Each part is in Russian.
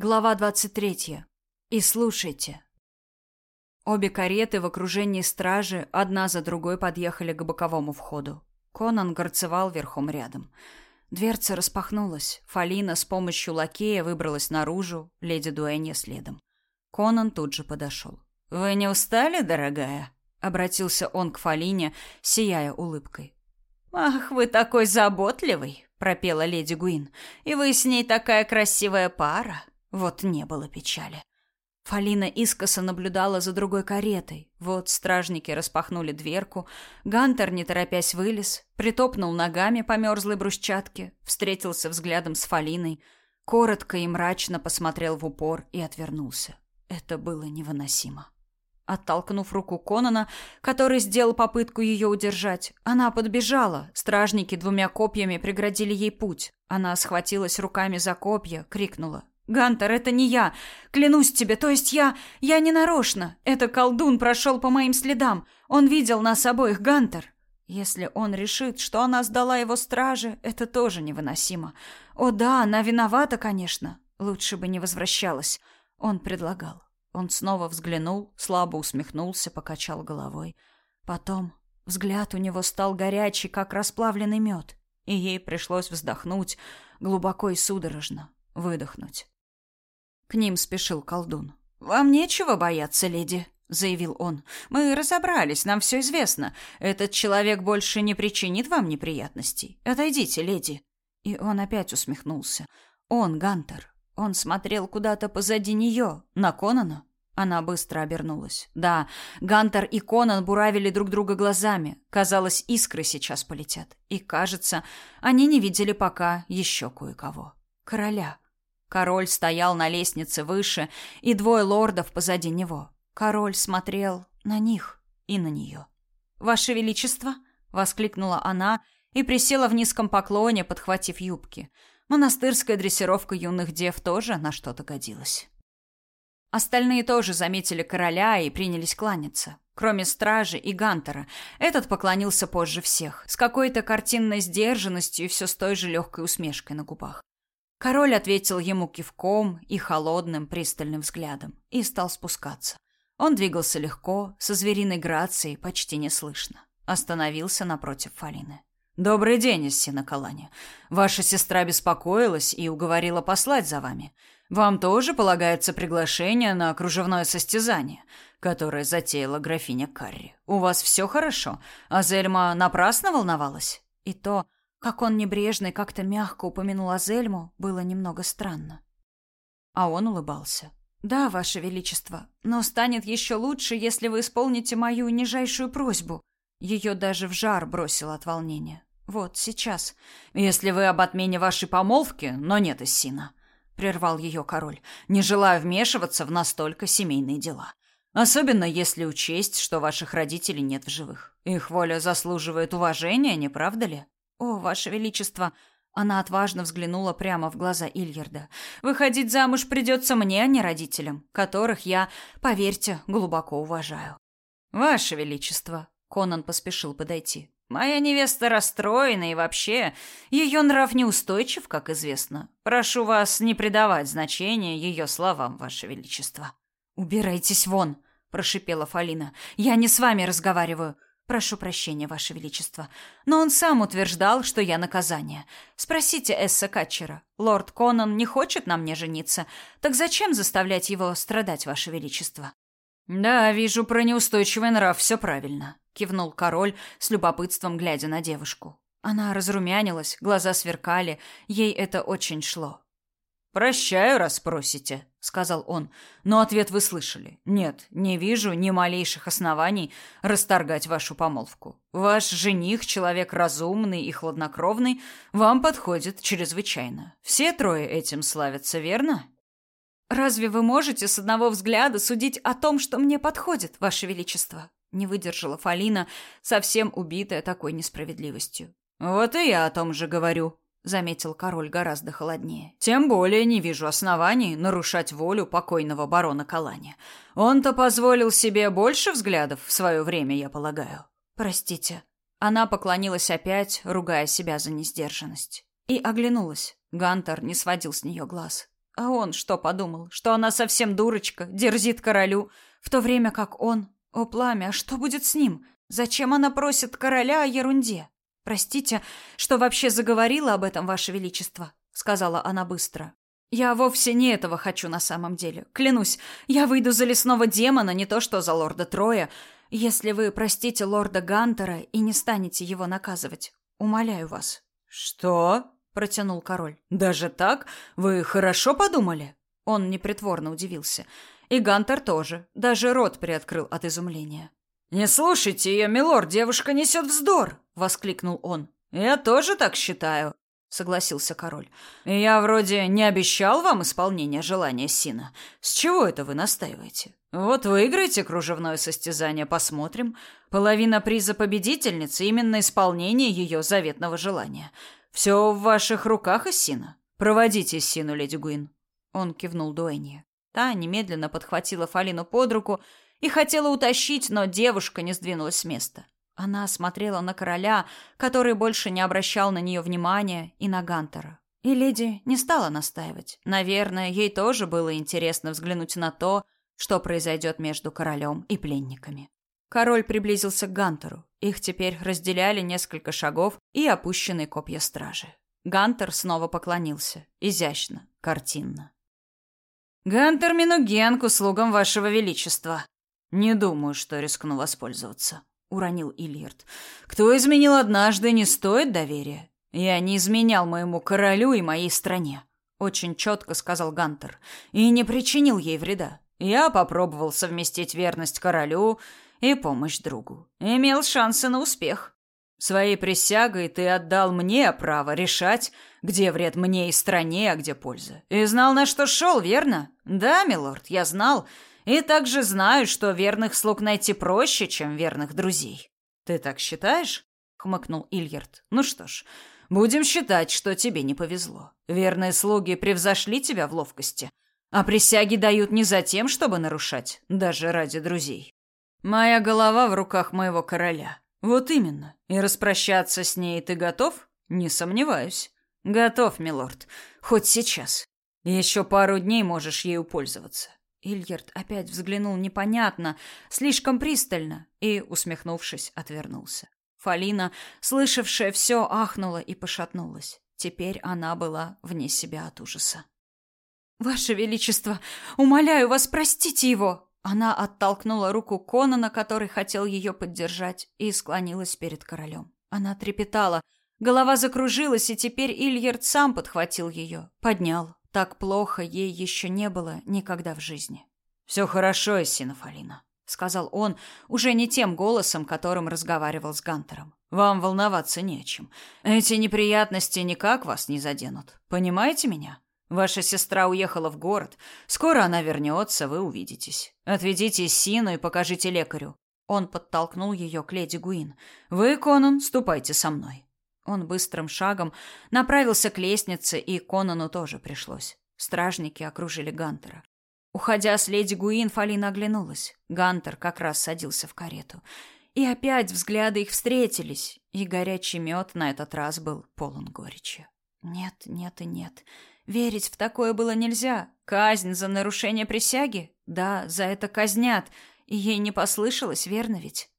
Глава 23. И слушайте. Обе кареты в окружении стражи одна за другой подъехали к боковому входу. Конан горцевал верхом рядом. Дверца распахнулась. Фалина с помощью лакея выбралась наружу, леди Дуэнья следом. Конан тут же подошел. «Вы не устали, дорогая?» — обратился он к Фалине, сияя улыбкой. «Ах, вы такой заботливый!» — пропела леди Гуин. «И вы с ней такая красивая пара!» Вот не было печали. Фалина искоса наблюдала за другой каретой. Вот стражники распахнули дверку. Гантер, не торопясь, вылез, притопнул ногами по мерзлой брусчатке, встретился взглядом с Фалиной, коротко и мрачно посмотрел в упор и отвернулся. Это было невыносимо. Оттолкнув руку Конона, который сделал попытку ее удержать, она подбежала. Стражники двумя копьями преградили ей путь. Она схватилась руками за копья, крикнула: Гантер, это не я. Клянусь тебе, то есть я... Я не нарочно. Это колдун прошел по моим следам. Он видел нас обоих, Гантер. Если он решит, что она сдала его страже, это тоже невыносимо. О да, она виновата, конечно. Лучше бы не возвращалась. Он предлагал. Он снова взглянул, слабо усмехнулся, покачал головой. Потом взгляд у него стал горячий, как расплавленный мед, и ей пришлось вздохнуть глубоко и судорожно, выдохнуть. К ним спешил колдун. «Вам нечего бояться, леди», — заявил он. «Мы разобрались, нам все известно. Этот человек больше не причинит вам неприятностей. Отойдите, леди». И он опять усмехнулся. Он, Гантер. Он смотрел куда-то позади нее, на Конана. Она быстро обернулась. Да, Гантер и Конан буравили друг друга глазами. Казалось, искры сейчас полетят. И, кажется, они не видели пока еще кое-кого. Короля. Король стоял на лестнице выше, и двое лордов позади него. Король смотрел на них и на нее. «Ваше Величество!» — воскликнула она и присела в низком поклоне, подхватив юбки. Монастырская дрессировка юных дев тоже на что-то годилась. Остальные тоже заметили короля и принялись кланяться. Кроме стражи и Гантера, этот поклонился позже всех, с какой-то картинной сдержанностью и все с той же легкой усмешкой на губах. Король ответил ему кивком и холодным пристальным взглядом и стал спускаться. Он двигался легко, со звериной грацией, почти неслышно. Остановился напротив Фалины. «Добрый день, Иссина Калани. Ваша сестра беспокоилась и уговорила послать за вами. Вам тоже полагается приглашение на кружевное состязание, которое затеяла графиня Карри. У вас все хорошо? А Зельма напрасно волновалась?» И то как он небрежно и как-то мягко упомянул Азельму, было немного странно. А он улыбался. «Да, Ваше Величество, но станет еще лучше, если вы исполните мою нижайшую просьбу». Ее даже в жар бросило от волнения. «Вот, сейчас. Если вы об отмене вашей помолвки, но нет Иссина», — прервал ее король, «не желаю вмешиваться в настолько семейные дела. Особенно если учесть, что ваших родителей нет в живых. Их воля заслуживает уважения, не правда ли?» «О, Ваше Величество!» Она отважно взглянула прямо в глаза Ильярда. «Выходить замуж придется мне, а не родителям, которых я, поверьте, глубоко уважаю». «Ваше Величество!» Конан поспешил подойти. «Моя невеста расстроена и вообще, ее нрав неустойчив, как известно. Прошу вас не придавать значения ее словам, Ваше Величество». «Убирайтесь вон!» – прошипела Фалина. «Я не с вами разговариваю. Прошу прощения, Ваше Величество, но он сам утверждал, что я наказание. Спросите Эсса Катчера. Лорд Конан не хочет на мне жениться, так зачем заставлять его страдать, Ваше Величество? Да, вижу, про неустойчивый нрав все правильно, кивнул король с любопытством глядя на девушку. Она разрумянилась, глаза сверкали, ей это очень шло. «Прощаю, раз просите», — сказал он. «Но ответ вы слышали. Нет, не вижу ни малейших оснований расторгать вашу помолвку. Ваш жених, человек разумный и хладнокровный, вам подходит чрезвычайно. Все трое этим славятся, верно?» «Разве вы можете с одного взгляда судить о том, что мне подходит, ваше величество?» Не выдержала Фалина, совсем убитая такой несправедливостью. «Вот и я о том же говорю», заметил король гораздо холоднее. Тем более не вижу оснований нарушать волю покойного барона Калани. Он-то позволил себе больше взглядов в свое время, я полагаю. Простите. Она поклонилась опять, ругая себя за несдержанность, и оглянулась. Гантер не сводил с нее глаз. А он что подумал? Что она совсем дурочка, дерзит королю, в то время как он... О, пламя, а что будет с ним? Зачем она просит короля о ерунде? Простите, что вообще заговорила об этом, ваше величество, сказала она быстро. Я вовсе не этого хочу на самом деле. Клянусь, я выйду за лесного демона, не то что за лорда Троя, если вы простите лорда Гантера и не станете его наказывать. Умоляю вас. Что? протянул король. Даже так? Вы хорошо подумали? Он непритворно удивился. И Гантер тоже, даже рот приоткрыл от изумления. Не слушайте ее, милорд, девушка несет вздор, воскликнул он. Я тоже так считаю, согласился король. Я вроде не обещал вам исполнение желания Сина. С чего это вы настаиваете? Вот выиграете кружевное состязание, посмотрим. Половина приза победительницы именно исполнение ее заветного желания. Все в ваших руках, Иссина. Проводите Иссину, леди Гуин. Он кивнул Дуэнье. Та немедленно подхватила Фалину под руку и хотела утащить, но девушка не сдвинулась с места. Она смотрела на короля, который больше не обращал на нее внимания, и на Гантера. И леди не стала настаивать. Наверное, ей тоже было интересно взглянуть на то, что произойдет между королем и пленниками. Король приблизился к Гантеру. Их теперь разделяли несколько шагов и опущенные копья стражи. Гантер снова поклонился, изящно, картинно. Гантер Минуген к услугам вашего величества. Не думаю, что рискну воспользоваться, уронил Ильярд. Кто изменил однажды, не стоит доверия. Я не изменял моему королю и моей стране, очень четко сказал Гантер, и не причинил ей вреда. Я попробовал совместить верность королю и помощь другу. Имел шансы на успех. Своей присягой ты отдал мне право решать, где вред мне и стране, а где польза. И знал, на что шел, верно? Да, милорд, я знал. И также знаю, что верных слуг найти проще, чем верных друзей. Ты так считаешь? хмыкнул Ильярд. Ну что ж, будем считать, что тебе не повезло. Верные слуги превзошли тебя в ловкости, а присяги дают не за тем, чтобы нарушать, даже ради друзей. Моя голова в руках моего короля. Вот именно. И распрощаться с ней ты готов? Не сомневаюсь. Готов, милорд. Хоть сейчас. Еще пару дней можешь ею пользоваться. Ильярд опять взглянул непонятно, слишком пристально и, усмехнувшись, отвернулся. Фалина, слышавшая все, ахнула и пошатнулась. Теперь она была вне себя от ужаса. «Ваше Величество, умоляю вас, простите его!» Она оттолкнула руку Конана, который хотел ее поддержать, и склонилась перед королем. Она трепетала, голова закружилась, и теперь Ильярд сам подхватил ее, поднял. Так плохо ей еще не было никогда в жизни. «Все хорошо, Синофалина», — сказал он, уже не тем голосом, которым разговаривал с Гантером. «Вам волноваться не о чем. Эти неприятности никак вас не заденут. Понимаете меня?» Ваша сестра уехала в город. Скоро она вернется, вы увидитесь. Отведите Сину и покажите лекарю. Он подтолкнул ее к леди Гуин. Вы, Конан, ступайте со мной. Он быстрым шагом направился к лестнице, и Конану тоже пришлось. Стражники окружили Гантера. Уходя с леди Гуин, Фалина оглянулась. Гантер как раз садился в карету. И опять взгляды их встретились, и горячий мед на этот раз был полон горечи. Нет, нет и нет. Верить в такое было нельзя. Казнь за нарушение присяги? Да, за это казнят. И ей не послышалось, верно ведь?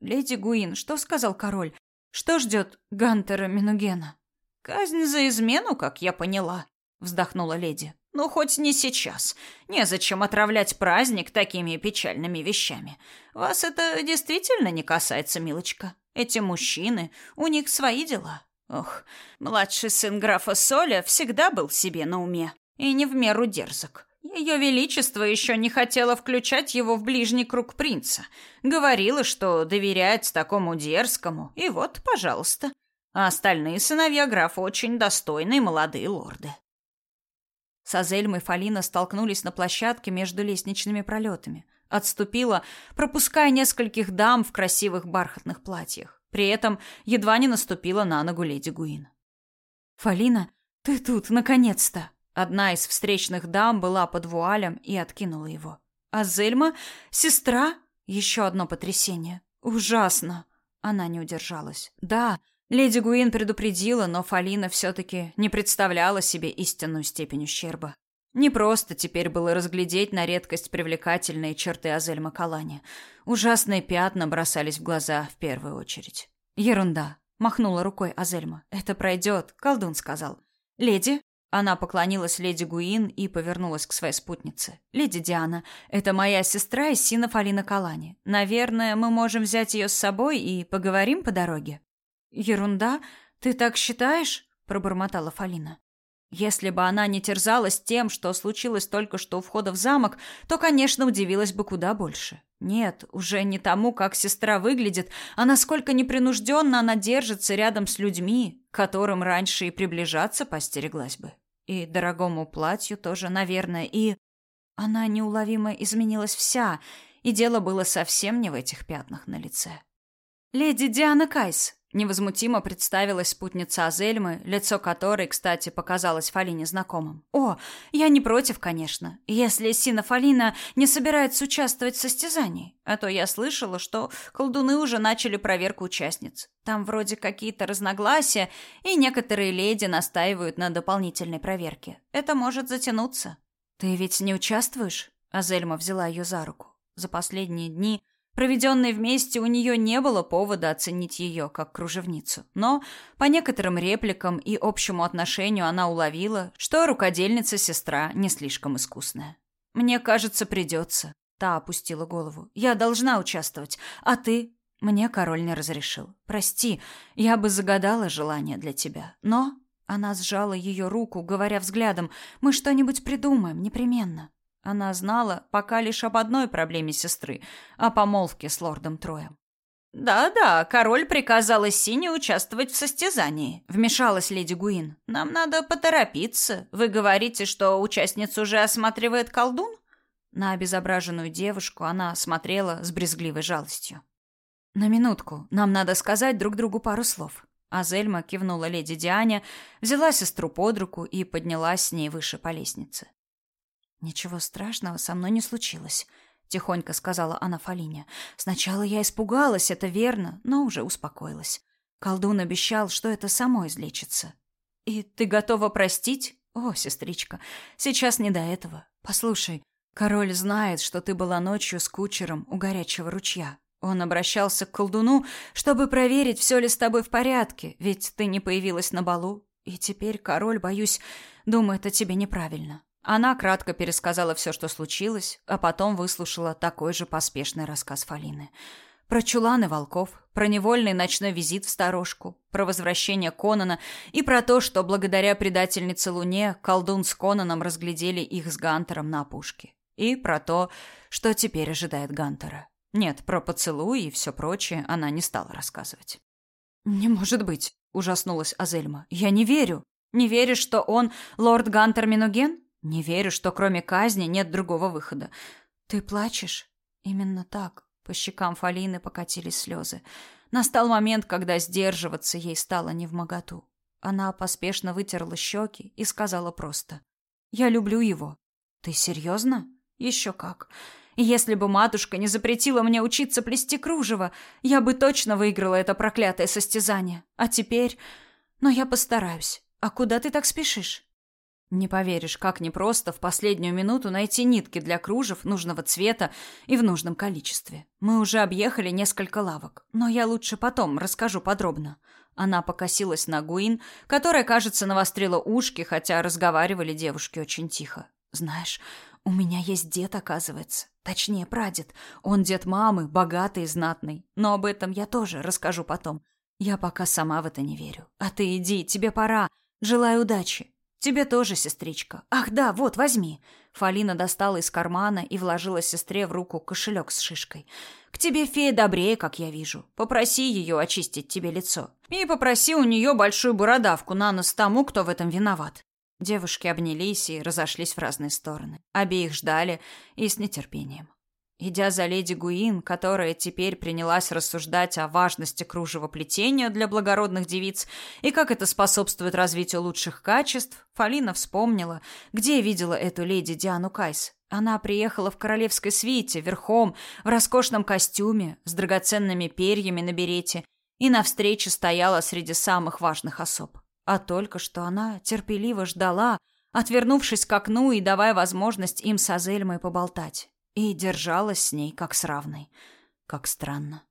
Леди Гуин, что сказал король? Что ждет Гантера Минугена? Казнь за измену, как я поняла, вздохнула леди. Ну, хоть не сейчас. Незачем отравлять праздник такими печальными вещами. Вас это действительно не касается, милочка. Эти мужчины, у них свои дела. Ох, младший сын графа Соля всегда был себе на уме и не в меру дерзок. Ее величество еще не хотело включать его в ближний круг принца. Говорила, что доверяет такому дерзкому, и вот, пожалуйста. А остальные сыновья графа очень достойные молодые лорды. Сазельм и Фалина столкнулись на площадке между лестничными пролетами. Отступила, пропуская нескольких дам в красивых бархатных платьях. При этом едва не наступила на ногу леди Гуин. «Фалина, ты тут, наконец-то!» Одна из встречных дам была под вуалем и откинула его. «А Зельма? Сестра?» Еще одно потрясение. «Ужасно!» Она не удержалась. «Да, леди Гуин предупредила, но Фалина все-таки не представляла себе истинную степень ущерба. Не просто теперь было разглядеть на редкость привлекательные черты Азельма Калани. Ужасные пятна бросались в глаза в первую очередь. «Ерунда», — махнула рукой Азельма. «Это пройдет», — колдун сказал. «Леди?» Она поклонилась леди Гуин и повернулась к своей спутнице. «Леди Диана, это моя сестра из синов Алина Калани. Наверное, мы можем взять ее с собой и поговорим по дороге». «Ерунда? Ты так считаешь?» — пробормотала Фалина. Если бы она не терзалась тем, что случилось только что у входа в замок, то, конечно, удивилась бы куда больше. Нет, уже не тому, как сестра выглядит, а насколько непринужденно она держится рядом с людьми, которым раньше и приближаться постереглась бы. И дорогому платью тоже, наверное, и... Она неуловимо изменилась вся, и дело было совсем не в этих пятнах на лице. «Леди Диана Кайс», Невозмутимо представилась спутница Азельмы, лицо которой, кстати, показалось Фалине знакомым. «О, я не против, конечно, если Сина Фалина не собирается участвовать в состязании. А то я слышала, что колдуны уже начали проверку участниц. Там вроде какие-то разногласия, и некоторые леди настаивают на дополнительной проверке. Это может затянуться». «Ты ведь не участвуешь?» Азельма взяла ее за руку. За последние дни Проведенной вместе у нее не было повода оценить ее как кружевницу, но по некоторым репликам и общему отношению она уловила, что рукодельница-сестра не слишком искусная. «Мне кажется, придется». Та опустила голову. «Я должна участвовать. А ты?» Мне король не разрешил. «Прости, я бы загадала желание для тебя. Но...» Она сжала ее руку, говоря взглядом, «Мы что-нибудь придумаем, непременно». Она знала пока лишь об одной проблеме сестры – о помолвке с лордом Троем. «Да-да, король приказал Иссине участвовать в состязании», — вмешалась леди Гуин. «Нам надо поторопиться. Вы говорите, что участницу уже осматривает колдун?» На обезображенную девушку она смотрела с брезгливой жалостью. «На минутку. Нам надо сказать друг другу пару слов». Азельма кивнула леди Диане, взяла сестру под руку и поднялась с ней выше по лестнице. «Ничего страшного со мной не случилось», — тихонько сказала она Фалине. «Сначала я испугалась, это верно, но уже успокоилась. Колдун обещал, что это само излечится». «И ты готова простить?» «О, сестричка, сейчас не до этого. Послушай, король знает, что ты была ночью с кучером у горячего ручья. Он обращался к колдуну, чтобы проверить, все ли с тобой в порядке, ведь ты не появилась на балу. И теперь король, боюсь, думает о тебе неправильно. Она кратко пересказала все, что случилось, а потом выслушала такой же поспешный рассказ Фалины. Про чуланы волков, про невольный ночной визит в сторожку, про возвращение Конана и про то, что благодаря предательнице Луне колдун с Конаном разглядели их с Гантером на опушке. И про то, что теперь ожидает Гантера. Нет, про поцелуй и все прочее она не стала рассказывать. «Не может быть», — ужаснулась Азельма. «Я не верю. Не веришь, что он лорд Гантер Миноген?» Не верю, что кроме казни нет другого выхода. Ты плачешь? Именно так. По щекам Фалины покатились слезы. Настал момент, когда сдерживаться ей стало невмоготу. Она поспешно вытерла щеки и сказала просто. «Я люблю его». «Ты серьезно?» «Еще как. Если бы матушка не запретила мне учиться плести кружево, я бы точно выиграла это проклятое состязание. А теперь... Но я постараюсь. А куда ты так спешишь?» Не поверишь, как непросто в последнюю минуту найти нитки для кружев нужного цвета и в нужном количестве. Мы уже объехали несколько лавок, но я лучше потом расскажу подробно. Она покосилась на Гуин, которая, кажется, навострила ушки, хотя разговаривали девушки очень тихо. Знаешь, у меня есть дед, оказывается. Точнее, прадед. Он дед мамы, богатый и знатный. Но об этом я тоже расскажу потом. Я пока сама в это не верю. А ты иди, тебе пора. Желаю удачи. «Тебе тоже, сестричка. Ах, да, вот, возьми». Фалина достала из кармана и вложила сестре в руку кошелек с шишкой. «К тебе фея добрее, как я вижу. Попроси ее очистить тебе лицо. И попроси у нее большую бородавку на нос тому, кто в этом виноват». Девушки обнялись и разошлись в разные стороны. Обеих ждали и с нетерпением. Идя за леди Гуин, которая теперь принялась рассуждать о важности кружевоплетения для благородных девиц и как это способствует развитию лучших качеств, Фалина вспомнила, где видела эту леди Диану Кайс. Она приехала в королевской свите, верхом, в роскошном костюме, с драгоценными перьями на берете, и на встрече стояла среди самых важных особ. А только что она терпеливо ждала, отвернувшись к окну и давая возможность им с Азельмой поболтать. И держалась с ней как с равной. Как странно.